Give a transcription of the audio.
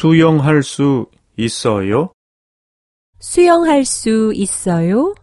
수영할 수 있어요? 수영할 수 있어요?